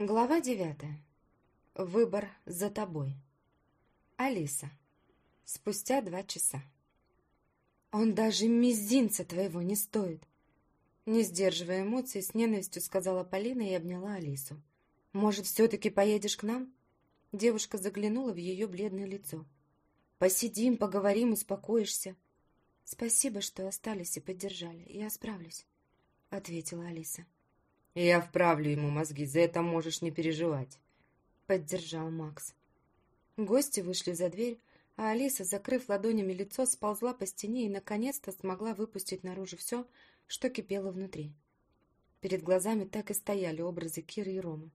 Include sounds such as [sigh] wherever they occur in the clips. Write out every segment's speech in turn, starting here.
Глава девятая. Выбор за тобой. Алиса. Спустя два часа. «Он даже мизинца твоего не стоит!» Не сдерживая эмоций, с ненавистью сказала Полина и обняла Алису. «Может, все-таки поедешь к нам?» Девушка заглянула в ее бледное лицо. «Посидим, поговорим, успокоишься». «Спасибо, что остались и поддержали. Я справлюсь», — ответила Алиса. «Я вправлю ему мозги, за это можешь не переживать», — поддержал Макс. Гости вышли за дверь, а Алиса, закрыв ладонями лицо, сползла по стене и, наконец-то, смогла выпустить наружу все, что кипело внутри. Перед глазами так и стояли образы Киры и Ромы.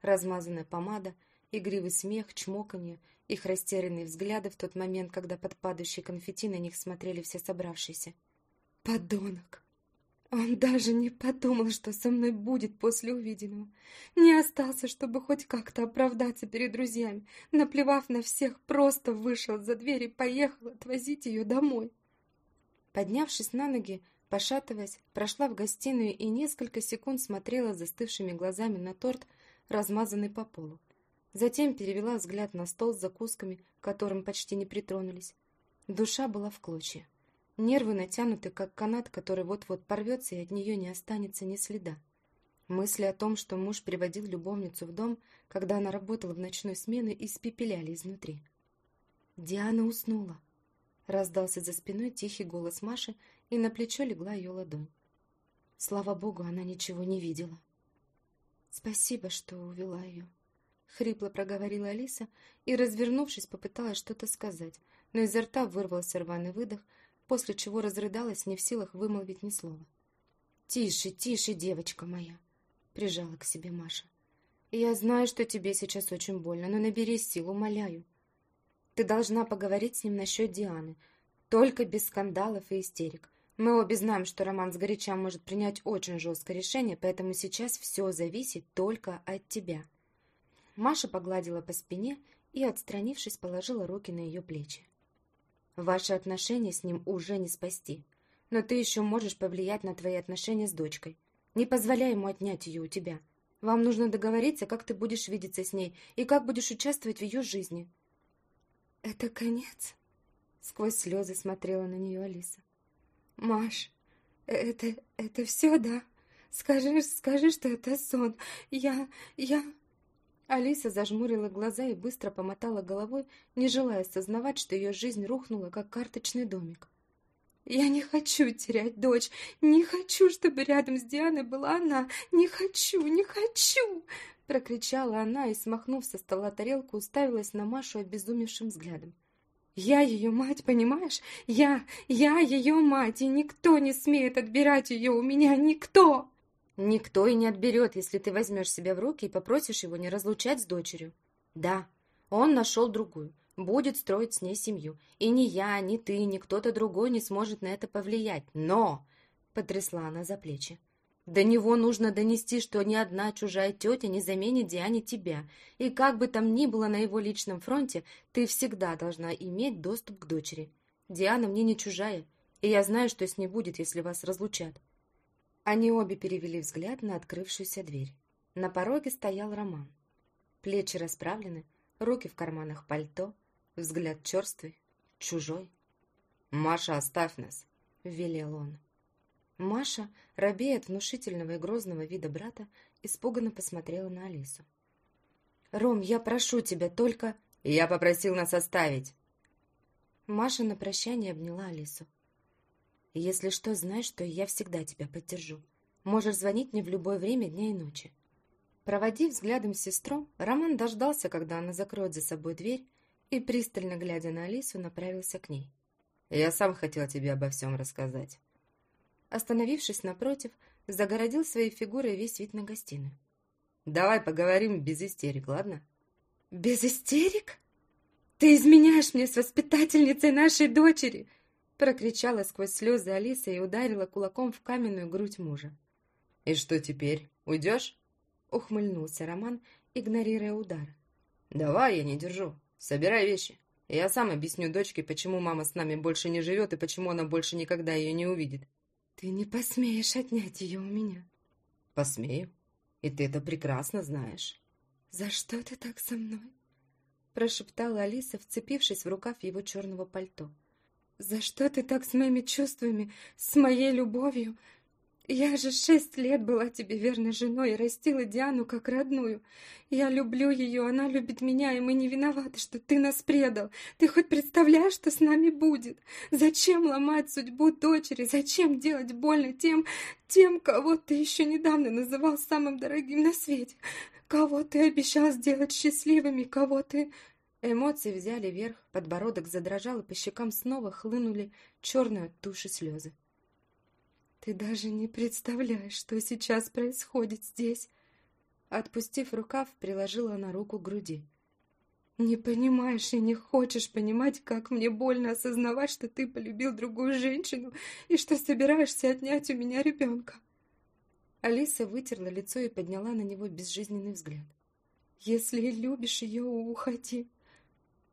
Размазанная помада, игривый смех, чмоканье, их растерянные взгляды в тот момент, когда под падающей конфетти на них смотрели все собравшиеся. «Подонок!» Он даже не подумал, что со мной будет после увиденного. Не остался, чтобы хоть как-то оправдаться перед друзьями. Наплевав на всех, просто вышел за дверь и поехал отвозить ее домой. Поднявшись на ноги, пошатываясь, прошла в гостиную и несколько секунд смотрела застывшими глазами на торт, размазанный по полу. Затем перевела взгляд на стол с закусками, к которым почти не притронулись. Душа была в клочья. Нервы натянуты, как канат, который вот-вот порвется, и от нее не останется ни следа. Мысли о том, что муж приводил любовницу в дом, когда она работала в ночной смены, испепеляли изнутри. Диана уснула. Раздался за спиной тихий голос Маши, и на плечо легла ее ладонь. Слава богу, она ничего не видела. «Спасибо, что увела ее», — хрипло проговорила Алиса и, развернувшись, попыталась что-то сказать, но изо рта вырвался рваный выдох, после чего разрыдалась, не в силах вымолвить ни слова. «Тише, тише, девочка моя!» — прижала к себе Маша. «Я знаю, что тебе сейчас очень больно, но набери сил, умоляю. Ты должна поговорить с ним насчет Дианы, только без скандалов и истерик. Мы обе знаем, что Роман с горяча может принять очень жесткое решение, поэтому сейчас все зависит только от тебя». Маша погладила по спине и, отстранившись, положила руки на ее плечи. Ваши отношения с ним уже не спасти. Но ты еще можешь повлиять на твои отношения с дочкой. Не позволяй ему отнять ее у тебя. Вам нужно договориться, как ты будешь видеться с ней и как будешь участвовать в ее жизни. Это конец? Сквозь слезы смотрела на нее Алиса. Маш, это, это все, да? Скажи, скажи, что это сон. Я, я... Алиса зажмурила глаза и быстро помотала головой, не желая осознавать, что ее жизнь рухнула, как карточный домик. «Я не хочу терять дочь, не хочу, чтобы рядом с Дианой была она, не хочу, не хочу!» Прокричала она и, смахнув со стола тарелку, уставилась на Машу обезумевшим взглядом. «Я ее мать, понимаешь? Я, я ее мать, и никто не смеет отбирать ее у меня, никто!» Никто и не отберет, если ты возьмешь себя в руки и попросишь его не разлучать с дочерью. Да, он нашел другую, будет строить с ней семью. И ни я, ни ты, ни кто-то другой не сможет на это повлиять. Но, — потрясла она за плечи, — до него нужно донести, что ни одна чужая тетя не заменит Диане тебя. И как бы там ни было на его личном фронте, ты всегда должна иметь доступ к дочери. Диана мне не чужая, и я знаю, что с ней будет, если вас разлучат. Они обе перевели взгляд на открывшуюся дверь. На пороге стоял Роман. Плечи расправлены, руки в карманах пальто, взгляд черствый, чужой. «Маша, оставь нас!» — велел он. Маша, робея от внушительного и грозного вида брата, испуганно посмотрела на Алису. «Ром, я прошу тебя, только...» «Я попросил нас оставить!» Маша на прощание обняла Алису. Если что, знай, что я всегда тебя поддержу. Можешь звонить мне в любое время дня и ночи. Проводив взглядом сестру, Роман дождался, когда она закроет за собой дверь, и, пристально глядя на Алису, направился к ней. «Я сам хотел тебе обо всем рассказать». Остановившись напротив, загородил своей фигурой весь вид на гостиную. «Давай поговорим без истерик, ладно?» «Без истерик? Ты изменяешь мне с воспитательницей нашей дочери!» Прокричала сквозь слезы Алиса и ударила кулаком в каменную грудь мужа. «И что теперь? Уйдешь?» Ухмыльнулся Роман, игнорируя удар. «Давай, я не держу. Собирай вещи. Я сам объясню дочке, почему мама с нами больше не живет и почему она больше никогда ее не увидит». «Ты не посмеешь отнять ее у меня». «Посмею. И ты это прекрасно знаешь». «За что ты так со мной?» Прошептала Алиса, вцепившись в рукав его черного пальто. «За что ты так с моими чувствами, с моей любовью? Я же шесть лет была тебе верной женой и растила Диану как родную. Я люблю ее, она любит меня, и мы не виноваты, что ты нас предал. Ты хоть представляешь, что с нами будет? Зачем ломать судьбу дочери? Зачем делать больно тем, тем, кого ты еще недавно называл самым дорогим на свете? Кого ты обещал сделать счастливыми? Кого ты... Эмоции взяли верх, подбородок задрожал, и по щекам снова хлынули черные от туши слезы. Ты даже не представляешь, что сейчас происходит здесь. Отпустив рукав, приложила на руку к груди. Не понимаешь и не хочешь понимать, как мне больно осознавать, что ты полюбил другую женщину и что собираешься отнять у меня ребенка. Алиса вытерла лицо и подняла на него безжизненный взгляд. «Если любишь ее, уходи.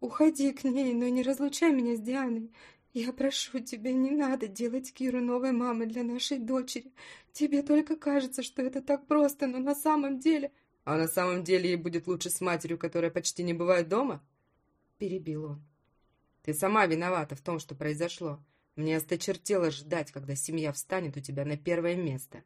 Уходи к ней, но не разлучай меня с Дианой. «Я прошу тебя, не надо делать Киру новой мамой для нашей дочери. Тебе только кажется, что это так просто, но на самом деле...» «А на самом деле ей будет лучше с матерью, которая почти не бывает дома?» Перебил он. «Ты сама виновата в том, что произошло. Мне осточертело ждать, когда семья встанет у тебя на первое место.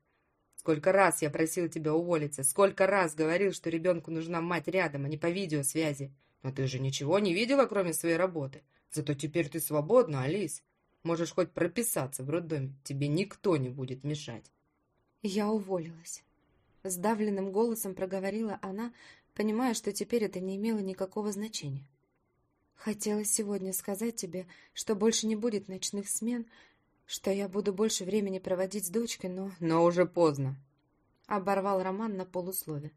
Сколько раз я просил тебя уволиться, сколько раз говорил, что ребенку нужна мать рядом, а не по видеосвязи. Но ты же ничего не видела, кроме своей работы. Зато теперь ты свободна, Алис. Можешь хоть прописаться в роддоме. Тебе никто не будет мешать. Я уволилась. Сдавленным голосом проговорила она, понимая, что теперь это не имело никакого значения. Хотела сегодня сказать тебе, что больше не будет ночных смен, что я буду больше времени проводить с дочкой, но... Но уже поздно. Оборвал Роман на полуслове.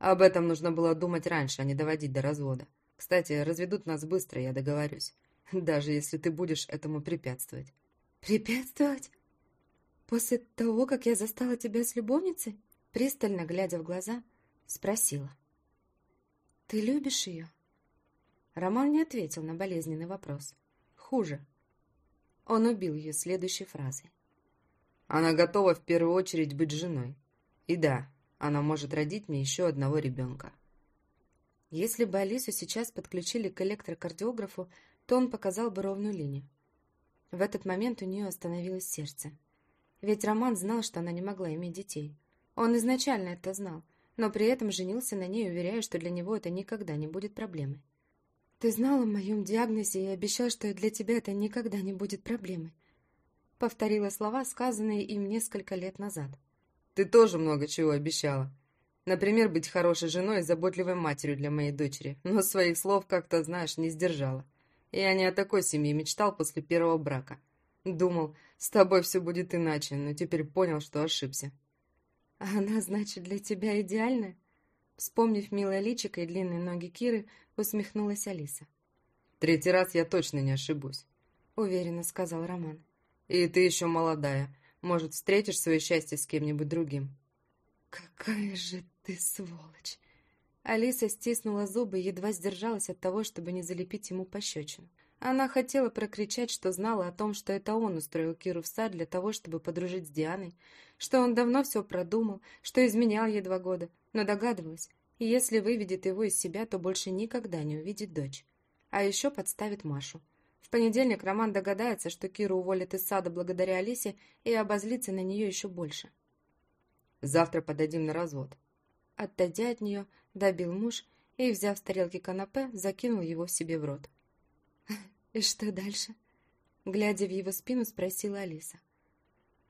Об этом нужно было думать раньше, а не доводить до развода. Кстати, разведут нас быстро, я договорюсь даже если ты будешь этому препятствовать. Препятствовать? После того, как я застала тебя с любовницей? Пристально глядя в глаза, спросила. Ты любишь ее? Роман не ответил на болезненный вопрос. Хуже. Он убил ее следующей фразой. Она готова в первую очередь быть женой. И да, она может родить мне еще одного ребенка. Если бы Алису сейчас подключили к электрокардиографу, то он показал бы ровную линию. В этот момент у нее остановилось сердце. Ведь Роман знал, что она не могла иметь детей. Он изначально это знал, но при этом женился на ней, уверяя, что для него это никогда не будет проблемой. «Ты знал о моем диагнозе и обещал, что для тебя это никогда не будет проблемой», повторила слова, сказанные им несколько лет назад. «Ты тоже много чего обещала. Например, быть хорошей женой и заботливой матерью для моей дочери, но своих слов, как-то, знаешь, не сдержала. Я не о такой семье мечтал после первого брака. Думал, с тобой все будет иначе, но теперь понял, что ошибся. Она, значит, для тебя идеальная? Вспомнив милое личико и длинные ноги Киры, усмехнулась Алиса. «Третий раз я точно не ошибусь», — уверенно сказал Роман. «И ты еще молодая. Может, встретишь свое счастье с кем-нибудь другим». «Какая же ты сволочь!» Алиса стиснула зубы и едва сдержалась от того, чтобы не залепить ему пощечину. Она хотела прокричать, что знала о том, что это он устроил Киру в сад для того, чтобы подружить с Дианой, что он давно все продумал, что изменял ей два года, но догадывалась, если выведет его из себя, то больше никогда не увидит дочь. А еще подставит Машу. В понедельник Роман догадается, что Киру уволят из сада благодаря Алисе и обозлится на нее еще больше. «Завтра подадим на развод», Отойдя от нее, добил муж и, взяв с тарелки канапе, закинул его себе в рот. [laughs] «И что дальше?» Глядя в его спину, спросила Алиса.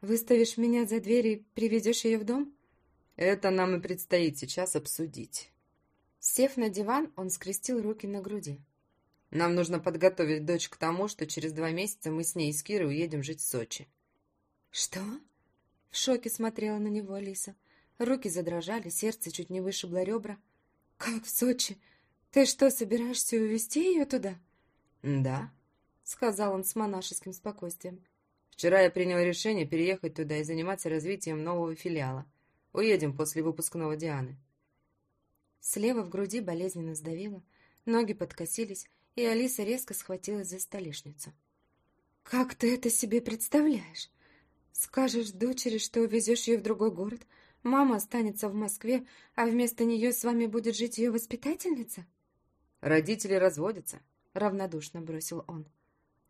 «Выставишь меня за дверь и приведешь ее в дом?» «Это нам и предстоит сейчас обсудить». Сев на диван, он скрестил руки на груди. «Нам нужно подготовить дочь к тому, что через два месяца мы с ней и с Кирой уедем жить в Сочи». «Что?» В шоке смотрела на него Алиса. Руки задрожали, сердце чуть не вышибло ребра. «Как в Сочи? Ты что, собираешься увезти ее туда?» «Да», — сказал он с монашеским спокойствием. «Вчера я принял решение переехать туда и заниматься развитием нового филиала. Уедем после выпускного Дианы». Слева в груди болезненно сдавило, ноги подкосились, и Алиса резко схватилась за столешницу. «Как ты это себе представляешь? Скажешь дочери, что увезешь ее в другой город, Мама останется в Москве, а вместо нее с вами будет жить ее воспитательница?» «Родители разводятся», — равнодушно бросил он.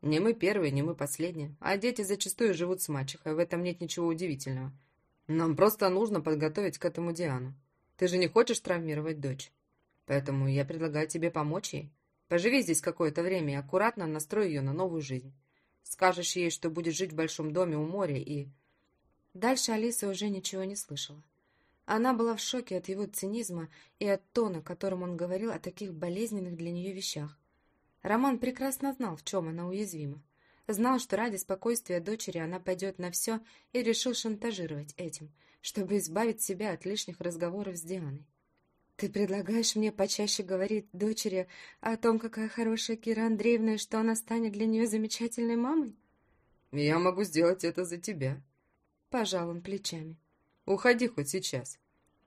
«Не мы первые, не мы последние, а дети зачастую живут с мачехой, в этом нет ничего удивительного. Нам просто нужно подготовить к этому Диану. Ты же не хочешь травмировать дочь? Поэтому я предлагаю тебе помочь ей. Поживи здесь какое-то время и аккуратно настрой ее на новую жизнь. Скажешь ей, что будет жить в большом доме у моря и...» Дальше Алиса уже ничего не слышала. Она была в шоке от его цинизма и от тона, которым он говорил о таких болезненных для нее вещах. Роман прекрасно знал, в чем она уязвима. Знал, что ради спокойствия дочери она пойдет на все и решил шантажировать этим, чтобы избавить себя от лишних разговоров с Дианой. «Ты предлагаешь мне почаще говорить дочери о том, какая хорошая Кира Андреевна и что она станет для нее замечательной мамой?» «Я могу сделать это за тебя», Пожал он плечами. Уходи хоть сейчас.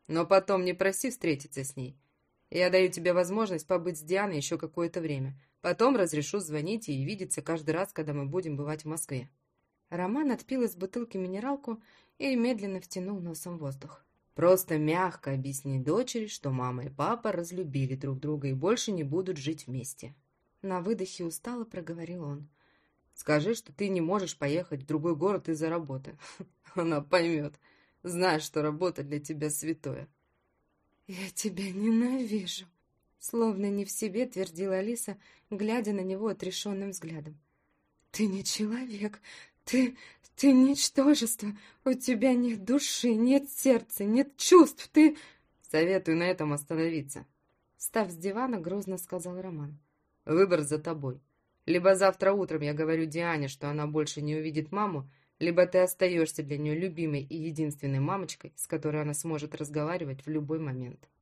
Но потом не проси встретиться с ней. Я даю тебе возможность побыть с Дианой еще какое-то время. Потом разрешу звонить и видеться каждый раз, когда мы будем бывать в Москве». Роман отпил из бутылки минералку и медленно втянул носом воздух. «Просто мягко объясни дочери, что мама и папа разлюбили друг друга и больше не будут жить вместе». На выдохе устало проговорил он. «Скажи, что ты не можешь поехать в другой город из-за работы. [laughs] Она поймет. Знаешь, что работа для тебя святое. «Я тебя ненавижу», — словно не в себе твердила Алиса, глядя на него отрешенным взглядом. «Ты не человек, ты... ты ничтожество, у тебя нет души, нет сердца, нет чувств, ты...» «Советую на этом остановиться», — став с дивана, грозно сказал Роман. «Выбор за тобой. Либо завтра утром я говорю Диане, что она больше не увидит маму, либо ты остаешься для нее любимой и единственной мамочкой, с которой она сможет разговаривать в любой момент.